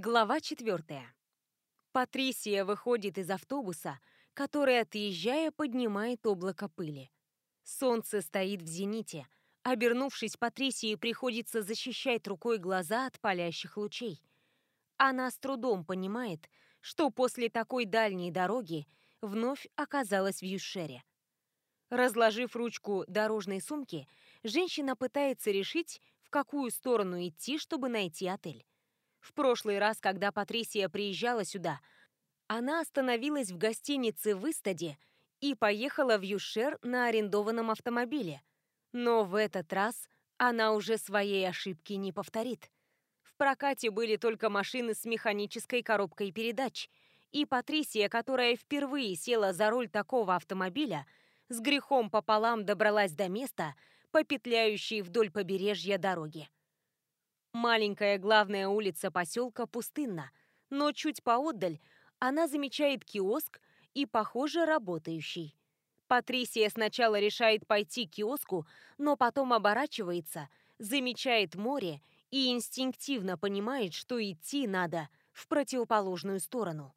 Глава четвертая. Патрисия выходит из автобуса, который, отъезжая, поднимает облако пыли. Солнце стоит в зените. Обернувшись, Патрисии приходится защищать рукой глаза от палящих лучей. Она с трудом понимает, что после такой дальней дороги вновь оказалась в Юшере. Разложив ручку дорожной сумки, женщина пытается решить, в какую сторону идти, чтобы найти отель. В прошлый раз, когда Патрисия приезжала сюда, она остановилась в гостинице в Истаде и поехала в Юшер на арендованном автомобиле. Но в этот раз она уже своей ошибки не повторит. В прокате были только машины с механической коробкой передач, и Патрисия, которая впервые села за руль такого автомобиля, с грехом пополам добралась до места, попетляющей вдоль побережья дороги. Маленькая главная улица поселка пустынна, но чуть поотдаль она замечает киоск и, похоже, работающий. Патрисия сначала решает пойти к киоску, но потом оборачивается, замечает море и инстинктивно понимает, что идти надо в противоположную сторону.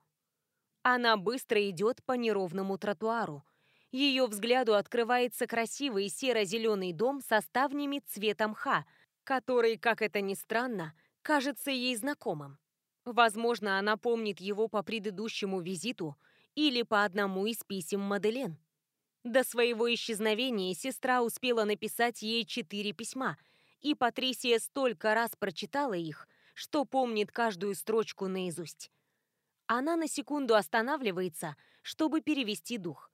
Она быстро идет по неровному тротуару. Ее взгляду открывается красивый серо-зеленый дом со ставнями цвета мха – который, как это ни странно, кажется ей знакомым. Возможно, она помнит его по предыдущему визиту или по одному из писем Маделен. До своего исчезновения сестра успела написать ей четыре письма, и Патрисия столько раз прочитала их, что помнит каждую строчку наизусть. Она на секунду останавливается, чтобы перевести дух.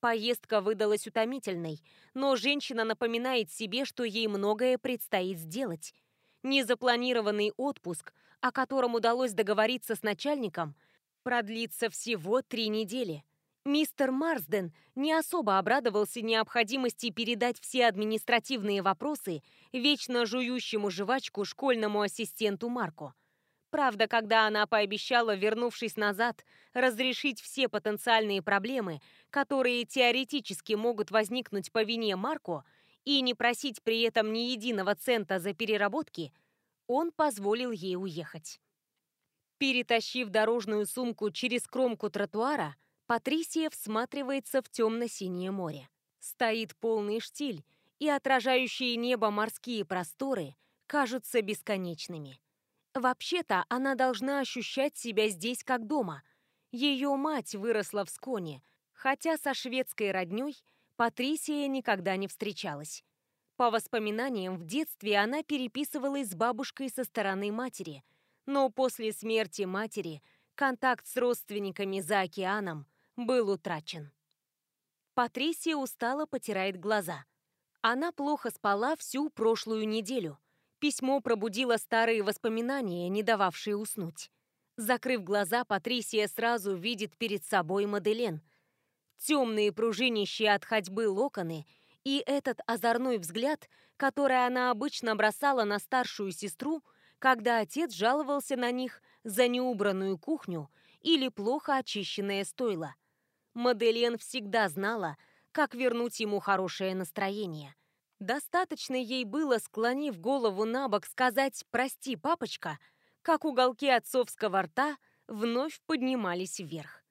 Поездка выдалась утомительной, но женщина напоминает себе, что ей многое предстоит сделать. Незапланированный отпуск, о котором удалось договориться с начальником, продлится всего три недели. Мистер Марсден не особо обрадовался необходимости передать все административные вопросы вечно жующему жвачку школьному ассистенту Марко. Правда, когда она пообещала, вернувшись назад, разрешить все потенциальные проблемы, которые теоретически могут возникнуть по вине Марко, и не просить при этом ни единого цента за переработки, он позволил ей уехать. Перетащив дорожную сумку через кромку тротуара, Патрисия всматривается в темно-синее море. Стоит полный штиль, и отражающие небо морские просторы кажутся бесконечными. Вообще-то она должна ощущать себя здесь как дома. Ее мать выросла в Сконе, хотя со шведской роднёй Патрисия никогда не встречалась. По воспоминаниям, в детстве она переписывалась с бабушкой со стороны матери, но после смерти матери контакт с родственниками за океаном был утрачен. Патрисия устало потирает глаза. Она плохо спала всю прошлую неделю – Письмо пробудило старые воспоминания, не дававшие уснуть. Закрыв глаза, Патрисия сразу видит перед собой Маделен. Темные пружинищие от ходьбы локоны и этот озорной взгляд, который она обычно бросала на старшую сестру, когда отец жаловался на них за неубранную кухню или плохо очищенное стойло. Маделен всегда знала, как вернуть ему хорошее настроение. Достаточно ей было, склонив голову на бок, сказать «прости, папочка», как уголки отцовского рта вновь поднимались вверх.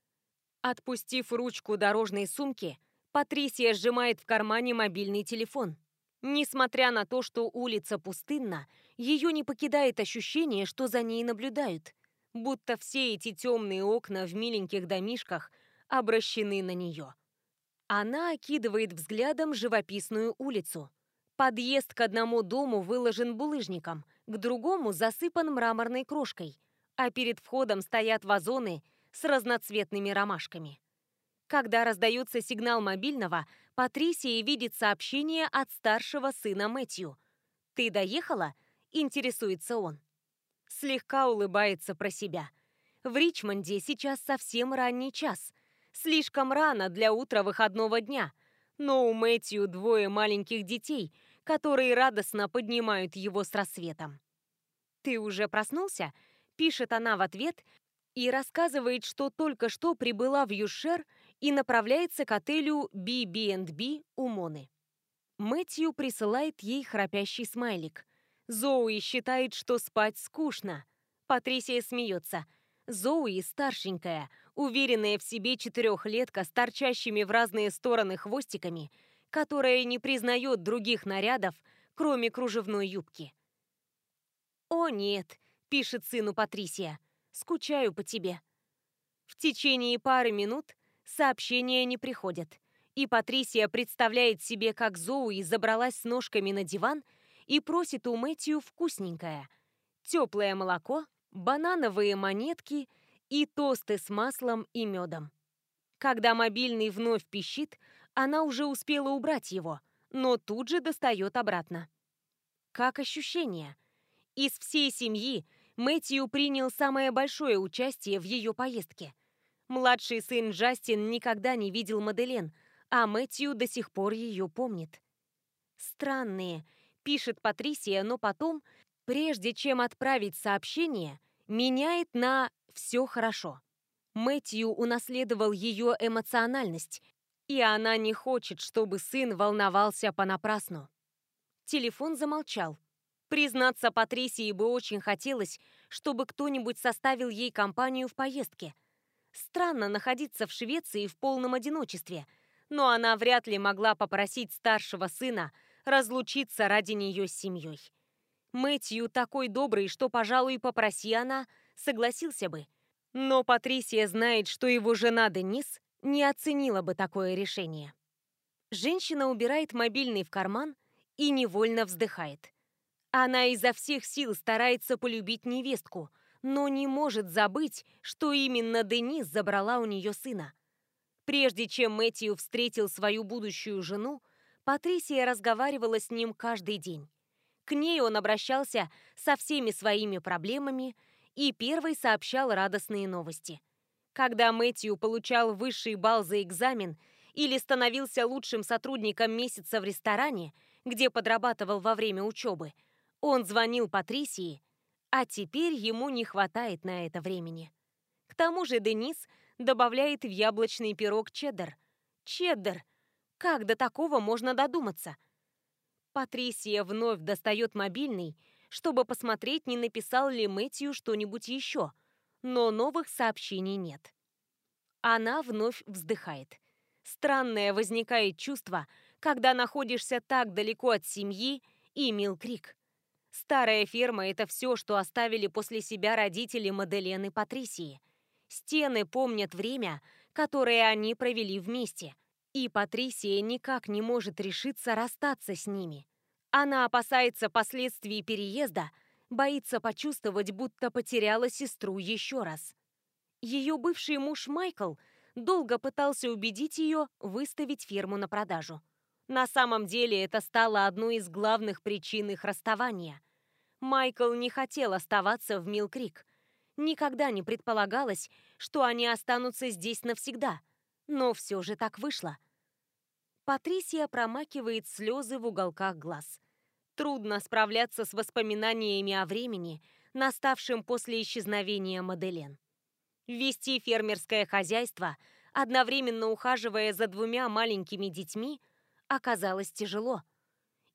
Отпустив ручку дорожной сумки, Патрисия сжимает в кармане мобильный телефон. Несмотря на то, что улица пустынна, ее не покидает ощущение, что за ней наблюдают, будто все эти темные окна в миленьких домишках обращены на нее. Она окидывает взглядом живописную улицу. Подъезд к одному дому выложен булыжником, к другому засыпан мраморной крошкой, а перед входом стоят вазоны с разноцветными ромашками. Когда раздается сигнал мобильного, Патрисия видит сообщение от старшего сына Мэтью. «Ты доехала?» – интересуется он. Слегка улыбается про себя. В Ричмонде сейчас совсем ранний час. Слишком рано для утра выходного дня. Но у Мэтью двое маленьких детей – которые радостно поднимают его с рассветом. «Ты уже проснулся?» – пишет она в ответ и рассказывает, что только что прибыла в Юшер и направляется к отелю BB&B у Моны. Мэтью присылает ей храпящий смайлик. Зоуи считает, что спать скучно. Патрисия смеется. Зоуи старшенькая, уверенная в себе четырехлетка с торчащими в разные стороны хвостиками, которая не признает других нарядов, кроме кружевной юбки. «О, нет», — пишет сыну Патрисия, — «скучаю по тебе». В течение пары минут сообщения не приходят, и Патрисия представляет себе, как Зоуи забралась с ножками на диван и просит у Мэтью вкусненькое. Теплое молоко, банановые монетки и тосты с маслом и медом. Когда мобильный вновь пищит, она уже успела убрать его, но тут же достает обратно. Как ощущение? Из всей семьи Мэтью принял самое большое участие в ее поездке. Младший сын Джастин никогда не видел Маделен, а Мэтью до сих пор ее помнит. «Странные», — пишет Патрисия, но потом, прежде чем отправить сообщение, меняет на «все хорошо». Мэтью унаследовал ее эмоциональность, и она не хочет, чтобы сын волновался понапрасну. Телефон замолчал. Признаться, Патрисии бы очень хотелось, чтобы кто-нибудь составил ей компанию в поездке. Странно находиться в Швеции в полном одиночестве, но она вряд ли могла попросить старшего сына разлучиться ради нее с семьей. Мэтью такой добрый, что, пожалуй, попроси она, согласился бы. Но Патрисия знает, что его жена Денис не оценила бы такое решение. Женщина убирает мобильный в карман и невольно вздыхает. Она изо всех сил старается полюбить невестку, но не может забыть, что именно Денис забрала у нее сына. Прежде чем Мэтью встретил свою будущую жену, Патрисия разговаривала с ним каждый день. К ней он обращался со всеми своими проблемами и первый сообщал радостные новости. Когда Мэтью получал высший балл за экзамен или становился лучшим сотрудником месяца в ресторане, где подрабатывал во время учебы – он звонил Патрисии, а теперь ему не хватает на это времени. К тому же Денис добавляет в яблочный пирог чеддер. Чеддер! Как до такого можно додуматься? Патрисия вновь достает мобильный, чтобы посмотреть, не написал ли Мэтью что-нибудь еще, но новых сообщений нет. Она вновь вздыхает. Странное возникает чувство, когда находишься так далеко от семьи и Милкрик. Старая ферма – это все, что оставили после себя родители Маделен и Патрисии. Стены помнят время, которое они провели вместе. И Патрисия никак не может решиться расстаться с ними. Она опасается последствий переезда, боится почувствовать, будто потеряла сестру еще раз. Ее бывший муж Майкл долго пытался убедить ее выставить ферму на продажу. На самом деле это стало одной из главных причин их расставания. Майкл не хотел оставаться в Милкрик. Никогда не предполагалось, что они останутся здесь навсегда. Но все же так вышло. Патрисия промакивает слезы в уголках глаз. Трудно справляться с воспоминаниями о времени, наставшем после исчезновения Маделен. Вести фермерское хозяйство, одновременно ухаживая за двумя маленькими детьми, оказалось тяжело.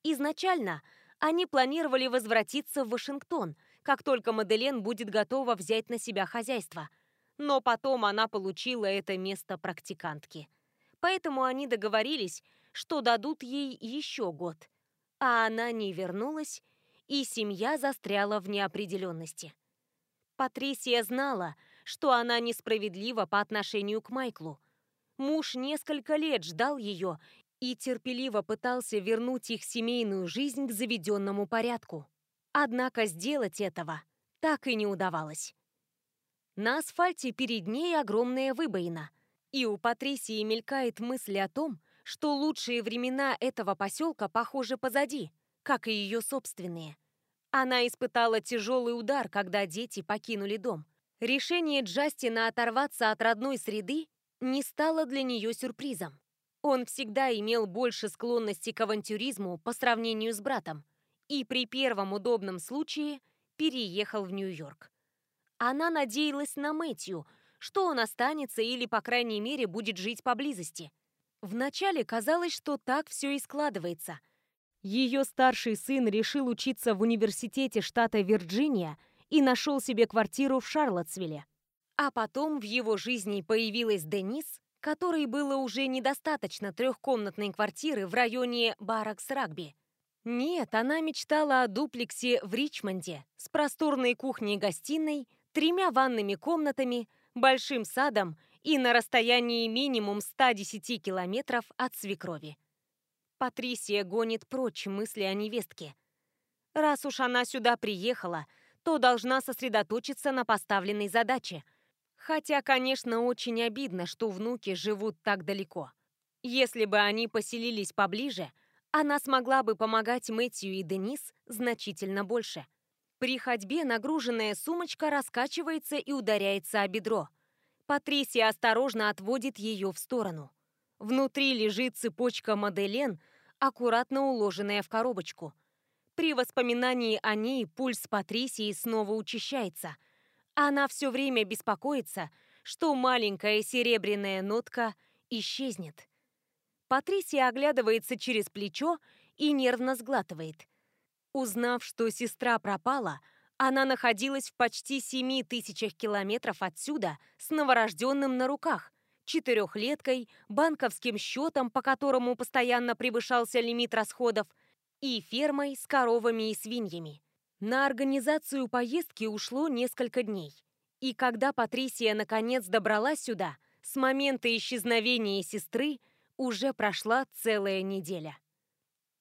Изначально – они планировали возвратиться в Вашингтон, как только Маделен будет готова взять на себя хозяйство. Но потом она получила это место практикантки. Поэтому они договорились, что дадут ей еще год. А она не вернулась, и семья застряла в неопределенности. Патрисия знала, что она несправедлива по отношению к Майклу. Муж несколько лет ждал ее и терпеливо пытался вернуть их семейную жизнь к заведенному порядку. Однако сделать этого так и не удавалось. На асфальте перед ней огромная выбоина, и у Патрисии мелькает мысль о том, что лучшие времена этого поселка, похоже, позади, как и ее собственные. Она испытала тяжелый удар, когда дети покинули дом. Решение Джастина оторваться от родной среды не стало для нее сюрпризом. Он всегда имел больше склонности к авантюризму по сравнению с братом и при первом удобном случае переехал в Нью-Йорк. Она надеялась на Мэтью, что он останется или, по крайней мере, будет жить поблизости. Вначале казалось, что так все и складывается. Ее старший сын решил учиться в университете штата Вирджиния и нашел себе квартиру в Шарлотсвилле. А потом в его жизни появилась Денис, которой было уже недостаточно трехкомнатной квартиры в районе Баракс-Рагби. Нет, она мечтала о дуплексе в Ричмонде с просторной кухней-гостиной, тремя ванными комнатами, большим садом и на расстоянии минимум 110 километров от свекрови. Патрисия гонит прочь мысли о невестке. Раз уж она сюда приехала, то должна сосредоточиться на поставленной задаче. Хотя, конечно, очень обидно, что внуки живут так далеко. Если бы они поселились поближе, она смогла бы помогать Мэтью и Денис значительно больше. При ходьбе нагруженная сумочка раскачивается и ударяется о бедро. Патрисия осторожно отводит ее в сторону. Внутри лежит цепочка Маделен, аккуратно уложенная в коробочку. При воспоминании о ней пульс Патрисии снова учащается. Она все время беспокоится, что маленькая серебряная нотка исчезнет. Патрисия оглядывается через плечо и нервно сглатывает. Узнав, что сестра пропала, она находилась в почти семи тысячах километров отсюда с новорожденным на руках, четырехлеткой, банковским счетом, по которому постоянно превышался лимит расходов, и фермой с коровами и свиньями. На организацию поездки ушло несколько дней. И когда Патрисия наконец добралась сюда, с момента исчезновения сестры – уже прошла целая неделя.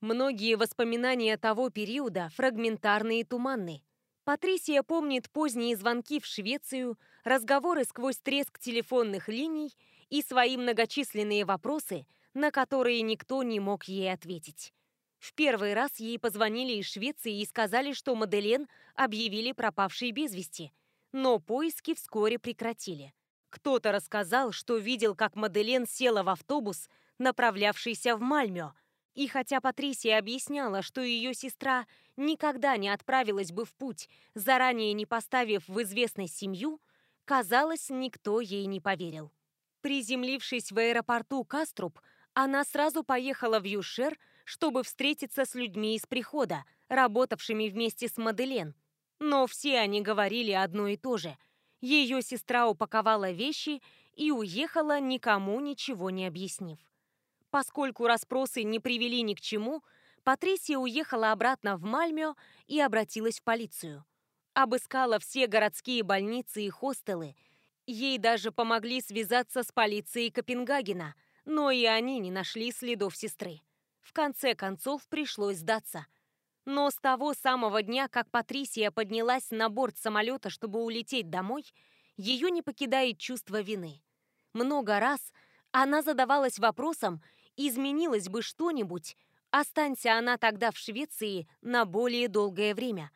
Многие воспоминания того периода фрагментарны и туманны. Патрисия помнит поздние звонки в Швецию, разговоры сквозь треск телефонных линий и свои многочисленные вопросы, на которые никто не мог ей ответить. В первый раз ей позвонили из Швеции и сказали, что Маделен объявили пропавшей без вести, но поиски вскоре прекратили. Кто-то рассказал, что видел, как Маделен села в автобус направлявшийся в Мальмё. И хотя Патрисия объясняла, что ее сестра никогда не отправилась бы в путь, заранее не поставив в известность семью, казалось, никто ей не поверил. Приземлившись в аэропорту Каструб, она сразу поехала в Юшер, чтобы встретиться с людьми из прихода, работавшими вместе с Маделен. Но все они говорили одно и то же. Ее сестра упаковала вещи и уехала, никому ничего не объяснив. Поскольку расспросы не привели ни к чему, Патрисия уехала обратно в Мальмё и обратилась в полицию. Обыскала все городские больницы и хостелы. Ей даже помогли связаться с полицией Копенгагена, но и они не нашли следов сестры. В конце концов пришлось сдаться. Но с того самого дня, как Патрисия поднялась на борт самолета, чтобы улететь домой, ее не покидает чувство вины. Много раз она задавалась вопросом, изменилось бы что-нибудь, останься она тогда в Швеции на более долгое время.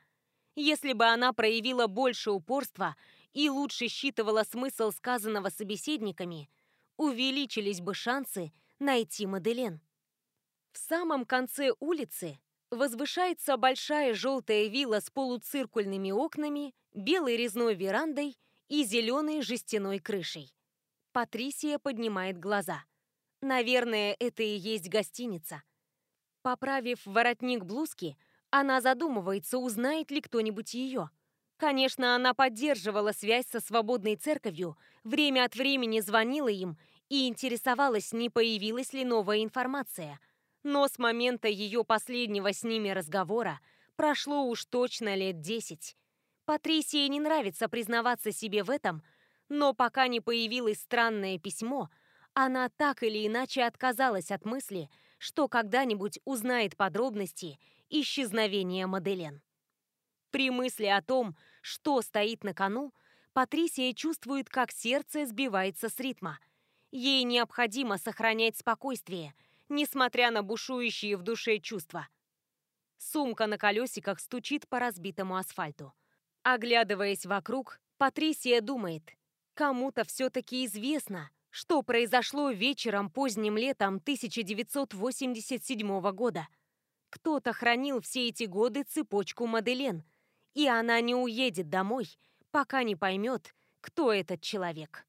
Если бы она проявила больше упорства и лучше считывала смысл сказанного собеседниками, увеличились бы шансы найти Маделен. В самом конце улицы возвышается большая желтая вилла с полуциркульными окнами, белой резной верандой и зеленой жестяной крышей. Патрисия поднимает глаза – Наверное, это и есть гостиница. Поправив воротник блузки, она задумывается, узнает ли кто-нибудь ее. Конечно, она поддерживала связь со свободной церковью, время от времени звонила им и интересовалась, не появилась ли новая информация. Но с момента ее последнего с ними разговора прошло уж точно лет десять. Патрисии не нравится признаваться себе в этом, но пока не появилось странное письмо – она так или иначе отказалась от мысли, что когда-нибудь узнает подробности исчезновения Маделен. При мысли о том, что стоит на кону, Патрисия чувствует, как сердце сбивается с ритма. Ей необходимо сохранять спокойствие, несмотря на бушующие в душе чувства. Сумка на колесиках стучит по разбитому асфальту. Оглядываясь вокруг, Патрисия думает, кому-то все-таки известно, что произошло вечером поздним летом 1987 года. Кто-то хранил все эти годы цепочку Маделен, и она не уедет домой, пока не поймет, кто этот человек.